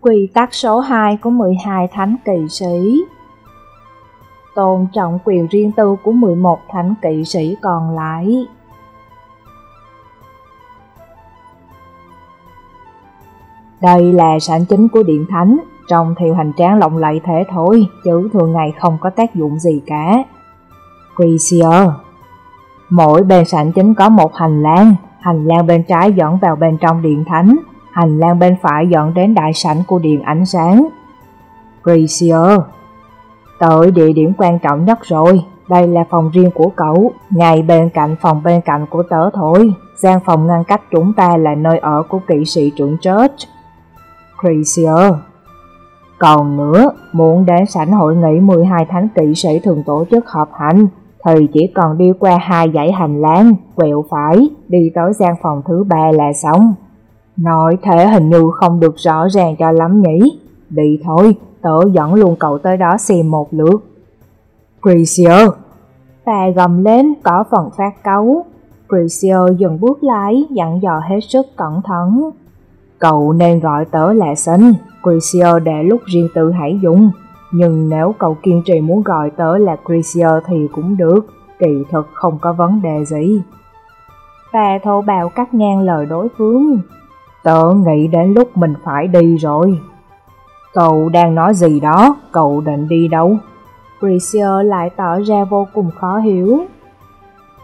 Quy tắc số 2 của 12 thánh kỵ sĩ. Tôn trọng quyền riêng tư của 11 thánh kỵ sĩ còn lại. Đây là sản chính của Điện Thánh, Trong theo hành tráng lộng lẫy thế thôi, chứ thường ngày không có tác dụng gì cả. Grecier Mỗi bên sản chính có một hành lang, hành lang bên trái dẫn vào bên trong điện thánh, hành lang bên phải dẫn đến đại sảnh của điện ánh sáng. Grecier Tới địa điểm quan trọng nhất rồi, đây là phòng riêng của cậu, ngay bên cạnh phòng bên cạnh của tớ thôi. gian phòng ngăn cách chúng ta là nơi ở của kỵ sĩ trưởng Church. Grecier Còn nữa, muốn đến sảnh hội nghị 12 thánh kỵ sĩ thường tổ chức họp hành, thì chỉ còn đi qua hai dãy hành lang, quẹo phải, đi tới gian phòng thứ ba là xong. Nói thế hình như không được rõ ràng cho lắm nhỉ. Đi thôi, tớ dẫn luôn cậu tới đó xem một lượt. Grecier! Ta gầm lên có phần phát cấu. Grecier dừng bước lại, dặn dò hết sức cẩn thận. Cậu nên gọi tớ là sinh, Grecier để lúc riêng tự hãy dùng. Nhưng nếu cậu kiên trì muốn gọi tớ là Grecier thì cũng được, kỳ thực không có vấn đề gì. Và thô bào cắt ngang lời đối phương. Tớ nghĩ đến lúc mình phải đi rồi. Cậu đang nói gì đó, cậu định đi đâu? Grecier lại tỏ ra vô cùng khó hiểu.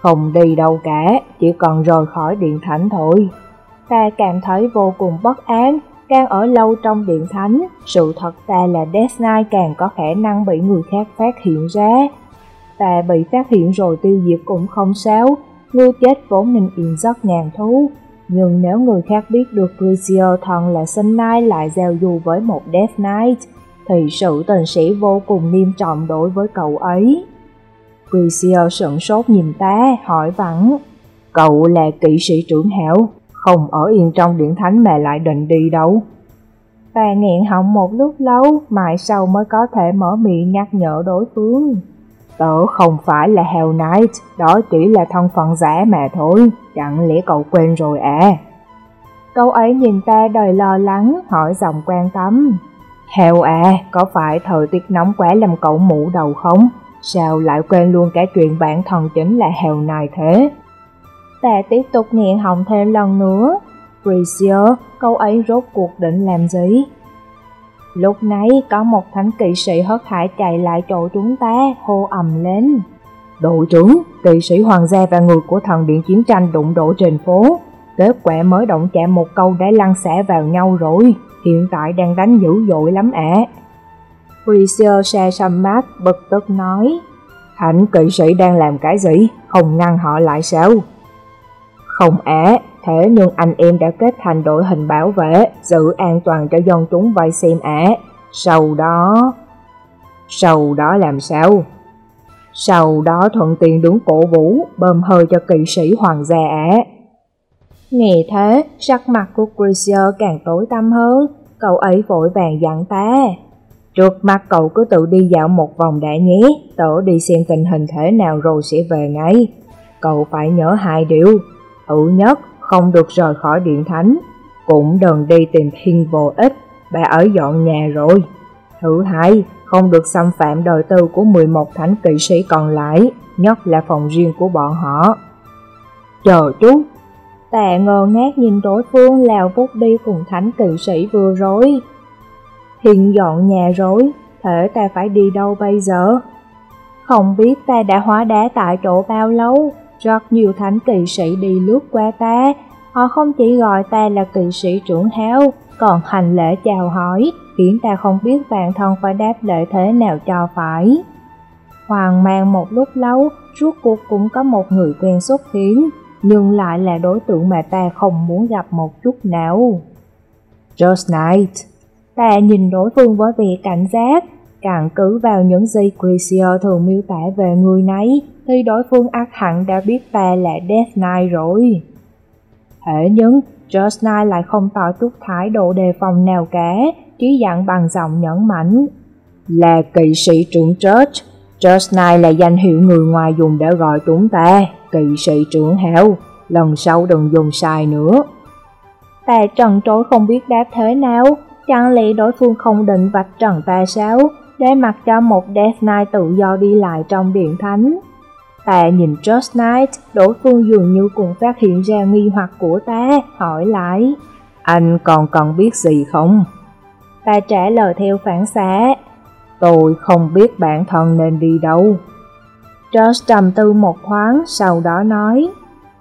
Không đi đâu cả, chỉ còn rời khỏi điện thánh thôi. Ta cảm thấy vô cùng bất an Càng ở lâu trong điện thánh, sự thật ta là Death Knight càng có khả năng bị người khác phát hiện ra. Ta bị phát hiện rồi tiêu diệt cũng không sao, người chết vốn nên yên giấc ngàn thú. Nhưng nếu người khác biết được Grisio thần là sinh nai lại giao du với một Death Knight, thì sự tình sĩ vô cùng nghiêm trọng đối với cậu ấy. Grisio sững sốt nhìn ta, hỏi vắng, cậu là kỵ sĩ trưởng hảo, không ở yên trong điện thánh mà lại định đi đâu. Ta nghẹn họng một lúc lâu, mãi sau mới có thể mở miệng nhắc nhở đối phương. Tớ không phải là Hell Knight, đó chỉ là thân phận giả mà thôi, chẳng lẽ cậu quên rồi à? Câu ấy nhìn ta đầy lo lắng, hỏi giọng quan tâm. Hell à, có phải thời tiết nóng quá làm cậu mũ đầu không? Sao lại quên luôn cả chuyện bản thân chính là Hell Knight thế? Ta tiếp tục nghiện họng thêm lần nữa. Gracier, câu ấy rốt cuộc định làm gì? Lúc nãy có một thánh kỵ sĩ hớt hải chạy lại chỗ chúng ta, hô ầm lên. Đội trưởng, kỵ sĩ hoàng gia và người của thần điện chiến tranh đụng độ trên phố. Kết quả mới động chạm một câu đã lăn xẻ vào nhau rồi, hiện tại đang đánh dữ dội lắm ạ. À. Gracier xe xăm mát, bực tức nói. Thánh kỵ sĩ đang làm cái gì? Không ngăn họ lại sao? Không ẻ, thế nhưng anh em đã kết thành đội hình bảo vệ, giữ an toàn cho dân chúng vây xem ẻ. Sau đó... Sau đó làm sao? Sau đó thuận tiện đứng cổ vũ, bơm hơi cho kỵ sĩ hoàng gia ẻ. Nghe thế, sắc mặt của Gracier càng tối tăm hơn, cậu ấy vội vàng dặn ta. Trước mặt cậu cứ tự đi dạo một vòng đã nhé, tớ đi xem tình hình thế nào rồi sẽ về ngay. Cậu phải nhớ hai điều, Thứ nhất, không được rời khỏi điện thánh, cũng đừng đi tìm thiên vô ích, bà ở dọn nhà rồi. Thứ hai, không được xâm phạm đời tư của 11 thánh kỵ sĩ còn lại, nhất là phòng riêng của bọn họ. Chờ chút, tạ ngơ ngác nhìn đối phương lào vút đi cùng thánh kỵ sĩ vừa rồi. Hiện dọn nhà rồi, thể ta phải đi đâu bây giờ? Không biết ta đã hóa đá tại chỗ bao lâu, rất nhiều thánh kỵ sĩ đi lướt qua ta, họ không chỉ gọi ta là kỵ sĩ trưởng háo, còn hành lễ chào hỏi, khiến ta không biết bản thân phải đáp lễ thế nào cho phải. Hoàng mang một lúc lâu, rốt cuộc cũng có một người quen xuất hiện, nhưng lại là đối tượng mà ta không muốn gặp một chút nào. Just Knight Ta nhìn đối phương với vẻ cảnh giác, Càng cứ vào những gì Gracier thường miêu tả về người nấy, thì đối phương ác hẳn đã biết ta là Death Knight rồi. Thế nhưng, Just Knight lại không tỏ chút thái độ đề phòng nào cả, chỉ dặn bằng giọng nhẫn mảnh. Là kỵ sĩ trưởng Church, Just Knight là danh hiệu người ngoài dùng để gọi chúng ta, kỵ sĩ trưởng hảo, lần sau đừng dùng sai nữa. Ta trần trối không biết đáp thế nào, chẳng lẽ đối phương không định vạch trần ta sao, để mặc cho một Death Knight tự do đi lại trong điện thánh. Ta nhìn Just Knight, đối phương dường như cũng phát hiện ra nghi hoặc của ta, hỏi lại. Anh còn cần biết gì không? Ta trả lời theo phản xạ. Tôi không biết bản thân nên đi đâu. Josh trầm tư một thoáng, sau đó nói.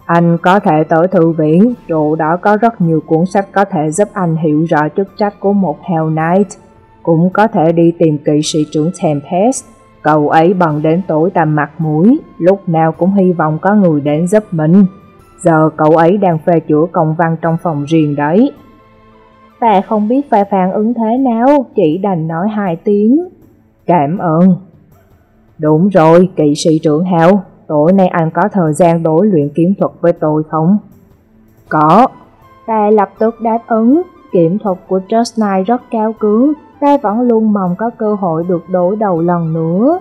Anh có thể tới thư viện, chỗ đó có rất nhiều cuốn sách có thể giúp anh hiểu rõ chức trách của một Hell Knight. Cũng có thể đi tìm kỵ sĩ trưởng Tempest, cậu ấy bằng đến tối tầm mặt mũi, lúc nào cũng hy vọng có người đến giúp mình. Giờ cậu ấy đang phê chữa công văn trong phòng riêng đấy. Ta không biết phải phản ứng thế nào, chỉ đành nói hai tiếng. Cảm ơn. Đúng rồi, kỵ sĩ trưởng Hào, tối nay anh có thời gian đối luyện kiếm thuật với tôi không? Có. Ta lập tức đáp ứng, kiểm thuật của Just Knight rất cao cứng, ta vẫn luôn mong có cơ hội được đối đầu lần nữa.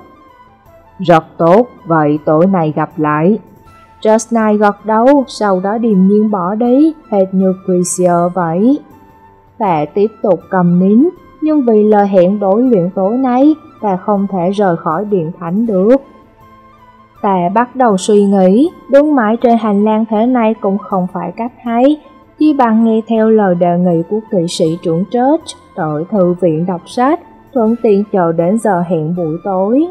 Rất tốt, vậy tối nay gặp lại. Just Knight gật đầu, sau đó điềm nhiên bỏ đi, hệt như Christier vậy. Ta tiếp tục cầm nín, nhưng vì lời hẹn đối luyện tối nay, ta không thể rời khỏi điện thánh được. Ta bắt đầu suy nghĩ, đứng mãi trên hành lang thế này cũng không phải cách hay, chỉ bằng nghe theo lời đề nghị của kỵ sĩ trưởng Church tới thư viện đọc sách, thuận tiện chờ đến giờ hẹn buổi tối.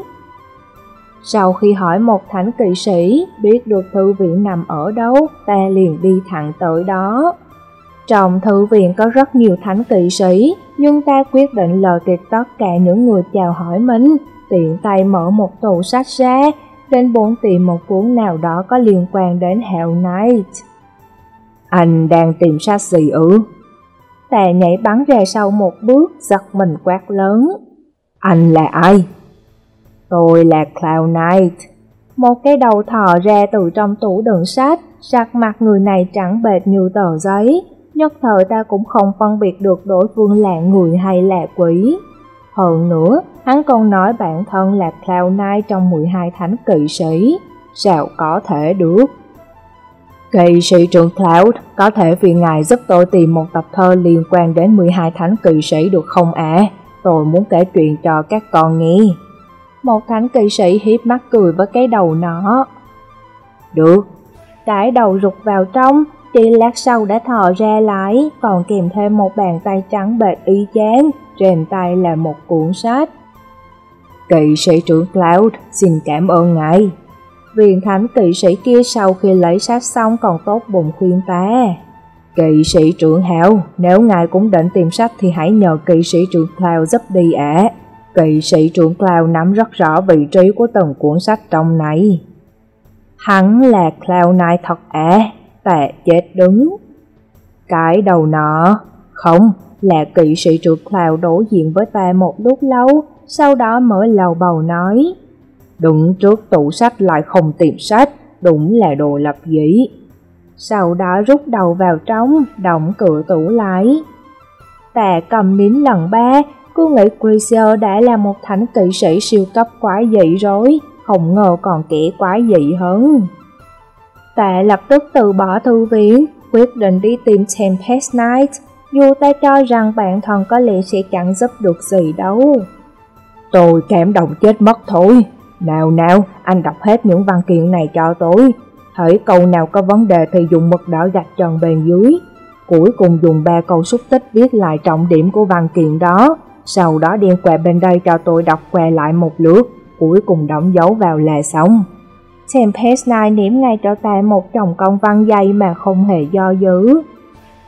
Sau khi hỏi một thánh kỵ sĩ biết được thư viện nằm ở đâu, ta liền đi thẳng tới đó. Trong thư viện có rất nhiều thánh kỵ sĩ, nhưng ta quyết định lờ tuyệt tất cả những người chào hỏi mình, tiện tay mở một tủ sách ra, đến bốn tìm một cuốn nào đó có liên quan đến Hell Knight. Anh đang tìm sát gì ư? tè nhảy bắn ra sau một bước, giật mình quát lớn. Anh là ai? Tôi là Cloud Knight. Một cái đầu thò ra từ trong tủ đựng sách, sắc mặt người này trắng bệt như tờ giấy, nhất thời ta cũng không phân biệt được đối phương là người hay là quỷ. Hơn nữa, hắn còn nói bản thân là Cloud Knight trong 12 thánh kỵ sĩ, sao có thể được? Kỵ sĩ trưởng Cloud, có thể vì ngài giúp tôi tìm một tập thơ liên quan đến 12 thánh kỵ sĩ được không ạ? À? Tôi muốn kể chuyện cho các con nghe. Một thánh kỵ sĩ hiếp mắt cười với cái đầu nó. Được. Cái đầu rụt vào trong, chỉ lát sau đã thò ra lại, còn kèm thêm một bàn tay trắng bệt y chán, trên tay là một cuốn sách. Kỵ sĩ trưởng Cloud, xin cảm ơn ngài. Viên thánh kỵ sĩ kia sau khi lấy sách xong còn tốt bụng khuyên ta. Kỵ sĩ trưởng hảo, nếu ngài cũng định tìm sách thì hãy nhờ kỵ sĩ trưởng Cloud giúp đi ạ. Kỵ sĩ trưởng Cloud nắm rất rõ vị trí của từng cuốn sách trong này. Hắn là Cloud này thật ạ, tệ chết đứng. Cái đầu nọ, không, là kỵ sĩ trưởng Cloud đối diện với ta một lúc lâu, sau đó mới lầu bầu nói. Đứng trước tủ sách lại không tìm sách, đúng là đồ lập dĩ. Sau đó rút đầu vào trong, đóng cửa tủ lái. Tà cầm nín lần ba, cô nghĩ Cruiser đã là một thánh kỵ sĩ siêu cấp quái dị rồi, không ngờ còn kẻ quái dị hơn. Tạ lập tức từ bỏ thư viện, quyết định đi tìm Tempest Knight, dù ta cho rằng bản thân có lẽ sẽ chẳng giúp được gì đâu. Tôi cảm động chết mất thôi. Nào nào, anh đọc hết những văn kiện này cho tôi. Thấy câu nào có vấn đề thì dùng mực đỏ gạch tròn bên dưới. Cuối cùng dùng ba câu xúc tích viết lại trọng điểm của văn kiện đó. Sau đó đem quẹ bên đây cho tôi đọc quẹ lại một lượt. Cuối cùng đóng dấu vào là xong. Tempest Knight ném ngay cho ta một chồng công văn dày mà không hề do dự.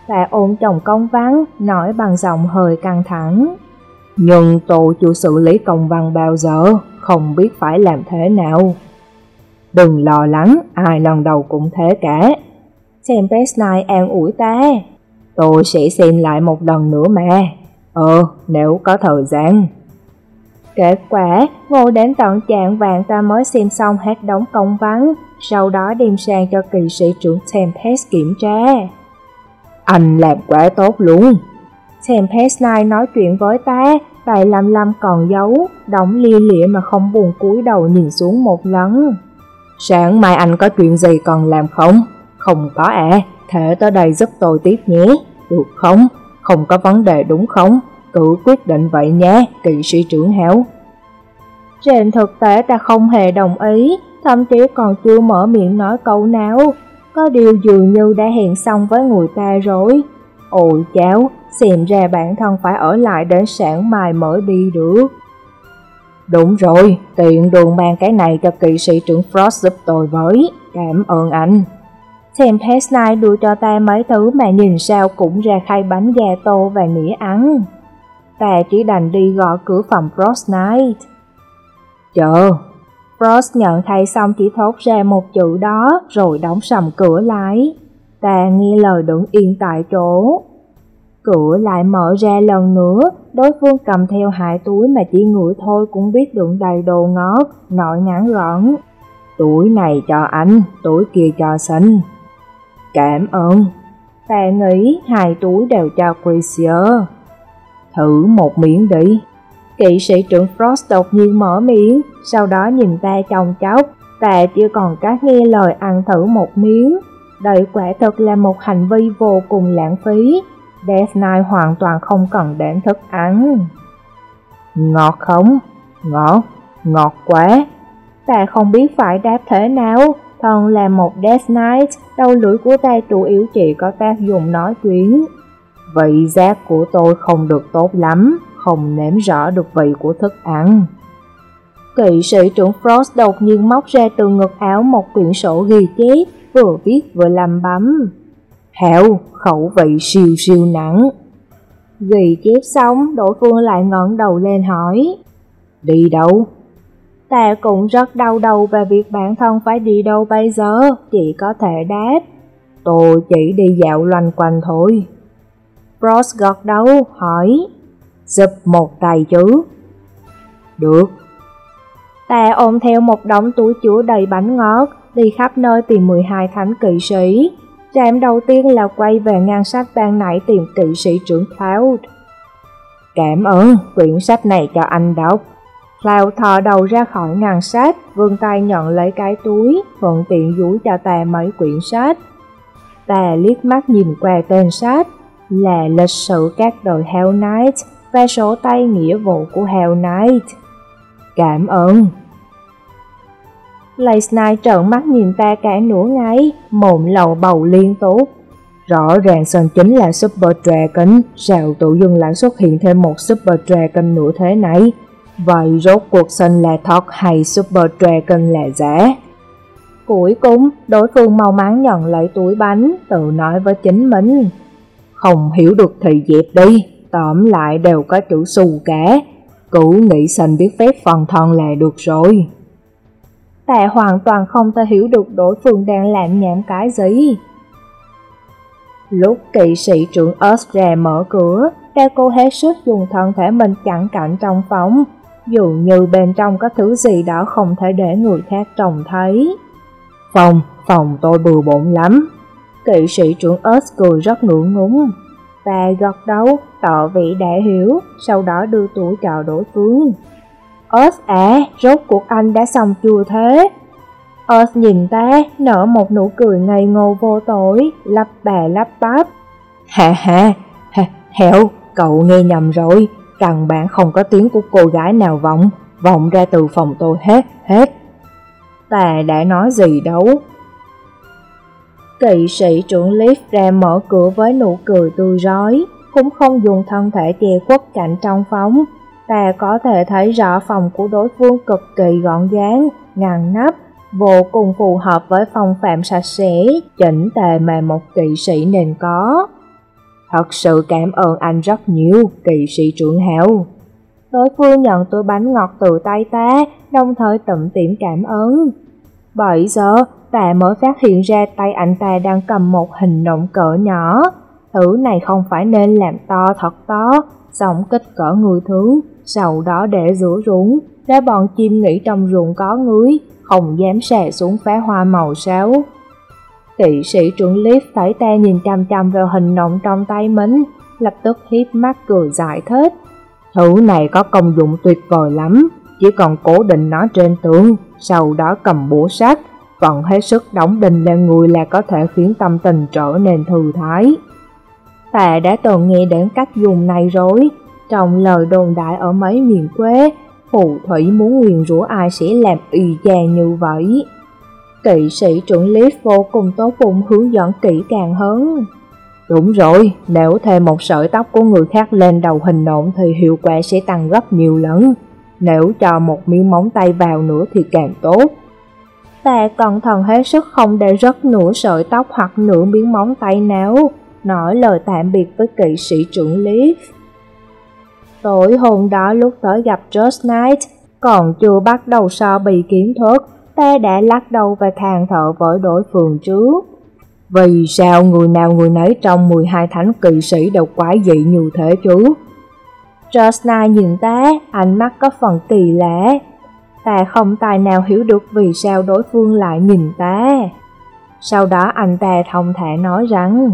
Ta ôm chồng công văn, nói bằng giọng hơi căng thẳng. Nhưng tôi chưa xử lý công văn bao giờ, không biết phải làm thế nào. Đừng lo lắng, ai lần đầu cũng thế cả. Tempest Knight an ủi ta. Tôi sẽ xem lại một lần nữa mà. Ờ, nếu có thời gian. Kết quả, ngồi đến tận trạng vàng ta mới xem xong hết đống công vắng, sau đó đem sang cho kỳ sĩ trưởng Tempest kiểm tra. Anh làm quá tốt luôn. Tempest Knight nói chuyện với ta, tay lăm lăm còn giấu, đóng lia lịa mà không buồn cúi đầu nhìn xuống một lần. Sáng mai anh có chuyện gì còn làm không? Không có ạ, à, thể tới đây giúp tôi tiếp nhé, được không? Không có vấn đề đúng không? Cứ quyết định vậy nhé, kỵ sĩ trưởng héo. Trên thực tế ta không hề đồng ý, thậm chí còn chưa mở miệng nói câu nào. Có điều dường như đã hẹn xong với người ta rồi. Ôi cháu, xem ra bản thân phải ở lại đến sáng mai mới đi được. Đúng rồi, tiện đường mang cái này cho kỵ sĩ trưởng Frost giúp tôi với, cảm ơn anh. Tempest Knight đưa cho ta mấy thứ mà nhìn sao cũng ra khay bánh gà tô và nĩa ăn. Ta chỉ đành đi gõ cửa phòng Frost Knight. Chờ. Frost nhận khay xong chỉ thốt ra một chữ đó rồi đóng sầm cửa lại. Ta nghe lời đứng yên tại chỗ. Cửa lại mở ra lần nữa, đối phương cầm theo hai túi mà chỉ ngửi thôi cũng biết đựng đầy đồ ngót, nội ngắn gọn. Túi này cho anh, túi kia cho sinh. Cảm ơn. Ta nghĩ hai túi đều cho Chrisier. Thử một miếng đi. Kỵ sĩ trưởng Frost đột nhiên mở miệng, sau đó nhìn ta chồng chóc. Ta chưa còn cách nghe lời ăn thử một miếng. Đây quả thật là một hành vi vô cùng lãng phí. Death Knight hoàn toàn không cần đến thức ăn. Ngọt không? Ngọt, ngọt quá. Ta không biết phải đáp thế nào. Thân là một Death Knight, đầu lưỡi của ta chủ yếu chỉ có tác dụng nói chuyện. Vị giác của tôi không được tốt lắm, không nếm rõ được vị của thức ăn. Kỵ sĩ trưởng Frost đột nhiên móc ra từ ngực áo một quyển sổ ghi chép, vừa viết vừa làm bấm. hẻo khẩu vị siêu siêu nặng. Ghi chép xong, đối phương lại ngẩng đầu lên hỏi. Đi đâu? Ta cũng rất đau đầu về việc bản thân phải đi đâu bây giờ, chỉ có thể đáp. Tôi chỉ đi dạo loanh quanh thôi. Ross gật đầu, hỏi. Giúp một tay chứ? Được. Ta ôm theo một đống túi chứa đầy bánh ngọt, đi khắp nơi tìm 12 thánh kỵ sĩ. Trạm đầu tiên là quay về ngăn sách ban nãy tìm kỵ sĩ trưởng Cloud. Cảm ơn, quyển sách này cho anh đọc. Cloud thò đầu ra khỏi ngăn sách, vươn tay nhận lấy cái túi, thuận tiện dúi cho tà mấy quyển sách. Tà liếc mắt nhìn qua tên sách, là lịch sử các đội Hell Knight và sổ tay nghĩa vụ của Hell Knight. Cảm ơn. Lace trợn mắt nhìn ta cả nửa ngày, mồm lầu bầu liên tục. Rõ ràng sơn chính là Super Dragon, sao tự dưng lại xuất hiện thêm một Super Dragon nữa thế này? Vậy rốt cuộc sơn là thật hay Super Dragon là giả? Cuối cùng, đối phương mau mắn nhận lấy túi bánh, tự nói với chính mình. Không hiểu được thì dẹp đi, tóm lại đều có chữ xù cả. Cứ nghĩ sơn biết phép phần thân là được rồi. Ta hoàn toàn không thể hiểu được đối phương đang làm nhảm cái gì. Lúc kỵ sĩ trưởng Osre mở cửa, ta cố hết sức dùng thân thể mình chặn cạnh trong phòng, dường như bên trong có thứ gì đó không thể để người khác trông thấy. Phòng, phòng tôi bừa bộn lắm. Kỵ sĩ trưởng Os cười rất ngưỡng ngúng. Ta gật đầu, tỏ vị đã hiểu, sau đó đưa tuổi chào đối phương. Ớt à, rốt cuộc anh đã xong chưa thế? Ớt nhìn ta, nở một nụ cười ngây ngô vô tội, lắp bà lắp bắp. Hà hà, hà, cậu nghe nhầm rồi, căn bản không có tiếng của cô gái nào vọng, vọng ra từ phòng tôi hết, hết. Ta đã nói gì đâu. Kỵ sĩ trưởng Leaf ra mở cửa với nụ cười tươi rói, cũng không dùng thân thể che khuất cạnh trong phóng. Ta có thể thấy rõ phòng của đối phương cực kỳ gọn gàng, ngăn nắp, vô cùng phù hợp với phong phạm sạch sẽ, chỉnh tề mà một kỵ sĩ nên có. Thật sự cảm ơn anh rất nhiều, kỵ sĩ trưởng hảo. Đối phương nhận túi bánh ngọt từ tay ta, đồng thời tụm tiệm cảm ơn. Bởi giờ, ta mới phát hiện ra tay anh ta đang cầm một hình nộm cỡ nhỏ. Thứ này không phải nên làm to thật to, xong kích cỡ người thứ, sau đó để giữa ruộng, để bọn chim nghĩ trong ruộng có ngưới, không dám xè xuống phá hoa màu sáo. Kỵ sĩ trưởng Leaf phải ta nhìn chăm chăm vào hình nộm trong tay mình, lập tức hiếp mắt cười giải thích. Thứ này có công dụng tuyệt vời lắm, chỉ cần cố định nó trên tường, sau đó cầm búa sắt, vận hết sức đóng đinh lên người là có thể khiến tâm tình trở nên thư thái. Ta đã từng nghe đến cách dùng này rồi, Trong lời đồn đại ở mấy miền quê, phù thủy muốn nguyền rủa ai sẽ làm y chang như vậy. Kỵ sĩ trưởng lý vô cùng tốt bụng hướng dẫn kỹ càng hơn. Đúng rồi, nếu thêm một sợi tóc của người khác lên đầu hình nộn thì hiệu quả sẽ tăng gấp nhiều lần. Nếu cho một miếng móng tay vào nữa thì càng tốt. Ta cẩn thận hết sức không để rớt nửa sợi tóc hoặc nửa miếng móng tay nào, nói lời tạm biệt với kỵ sĩ trưởng Leaf. Tối hôm đó lúc tới gặp Just Knight, còn chưa bắt đầu so bì kiến thức, ta đã lắc đầu và than thở với đối phương trước. Vì sao người nào người nấy trong 12 thánh kỵ sĩ đều quái dị như thế chứ? Just nhìn ta, ánh mắt có phần kỳ lạ. Ta không tài nào hiểu được vì sao đối phương lại nhìn ta. Sau đó anh ta thông thả nói rằng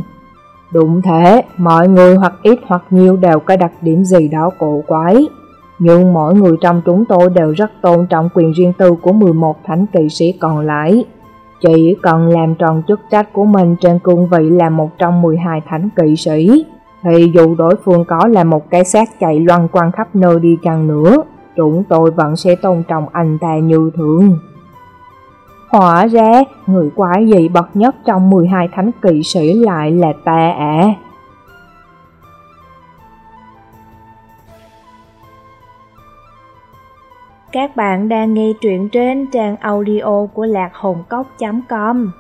Đúng thế, mọi người hoặc ít hoặc nhiều đều có đặc điểm gì đó cổ quái. Nhưng mỗi người trong chúng tôi đều rất tôn trọng quyền riêng tư của 11 thánh kỵ sĩ còn lại. Chỉ cần làm tròn chức trách của mình trên cương vị là một trong 12 thánh kỵ sĩ, thì dù đối phương có là một cái xác chạy loan quanh khắp nơi đi chăng nữa, chúng tôi vẫn sẽ tôn trọng anh ta như thường. Hóa ra, người quái dị bậc nhất trong 12 thánh kỵ sĩ lại là ta ạ. À. Các bạn đang nghe truyện trên trang audio của lạc hồn cốc.com